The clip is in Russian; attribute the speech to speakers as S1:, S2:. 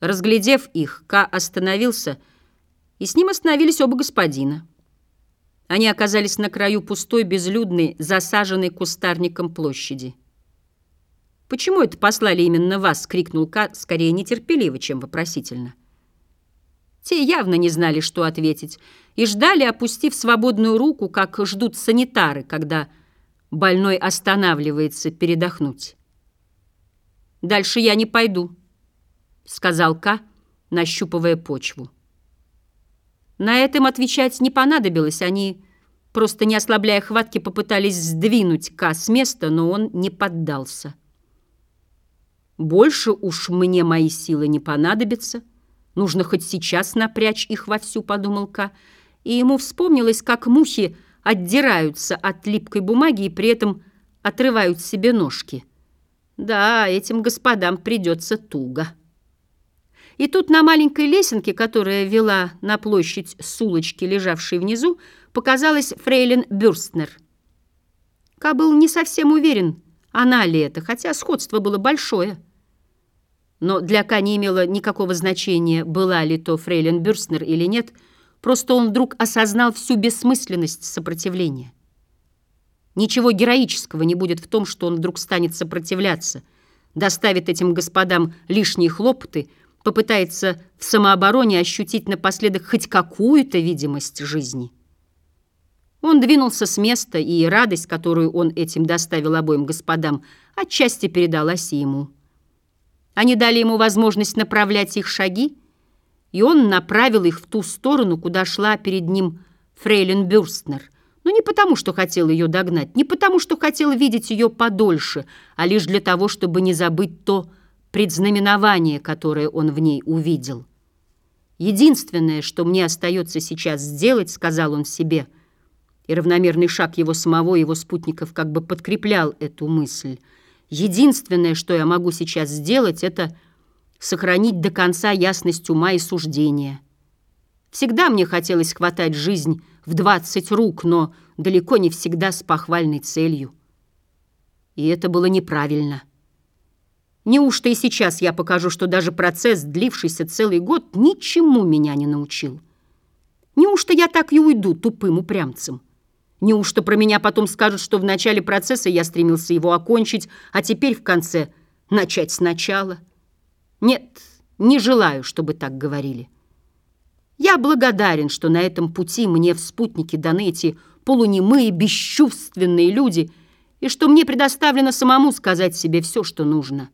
S1: Разглядев их, Ка остановился, и с ним остановились оба господина. Они оказались на краю пустой, безлюдной, засаженной кустарником площади. «Почему это послали именно вас?» — крикнул Ка, скорее нетерпеливо, чем вопросительно. Те явно не знали, что ответить, и ждали, опустив свободную руку, как ждут санитары, когда больной останавливается передохнуть. «Дальше я не пойду», — сказал Ка, нащупывая почву. На этом отвечать не понадобилось, они, просто не ослабляя хватки, попытались сдвинуть Ка с места, но он не поддался. «Больше уж мне мои силы не понадобятся», Нужно хоть сейчас напрячь их вовсю, подумал Ка, и ему вспомнилось, как мухи отдираются от липкой бумаги и при этом отрывают себе ножки. Да, этим господам придется туго. И тут на маленькой лесенке, которая вела на площадь с улочки, лежавшей внизу, показалась фрейлин Бюрстнер. Ка был не совсем уверен, она ли это, хотя сходство было большое. Но для Ка не имело никакого значения, была ли то фрейлин Бюрстнер или нет, просто он вдруг осознал всю бессмысленность сопротивления. Ничего героического не будет в том, что он вдруг станет сопротивляться, доставит этим господам лишние хлопоты, попытается в самообороне ощутить напоследок хоть какую-то видимость жизни. Он двинулся с места, и радость, которую он этим доставил обоим господам, отчасти передалась и ему. Они дали ему возможность направлять их шаги, и он направил их в ту сторону, куда шла перед ним фрейлин Бюрстнер. Но не потому, что хотел ее догнать, не потому, что хотел видеть ее подольше, а лишь для того, чтобы не забыть то предзнаменование, которое он в ней увидел. «Единственное, что мне остается сейчас сделать, — сказал он себе, — и равномерный шаг его самого и его спутников как бы подкреплял эту мысль — Единственное, что я могу сейчас сделать, это сохранить до конца ясность ума и суждения. Всегда мне хотелось хватать жизнь в двадцать рук, но далеко не всегда с похвальной целью. И это было неправильно. Неужто и сейчас я покажу, что даже процесс, длившийся целый год, ничему меня не научил? Неужто я так и уйду тупым упрямцем? Неужто про меня потом скажут, что в начале процесса я стремился его окончить, а теперь в конце начать сначала? Нет, не желаю, чтобы так говорили. Я благодарен, что на этом пути мне в спутнике даны эти полунемые, бесчувственные люди, и что мне предоставлено самому сказать себе все, что нужно.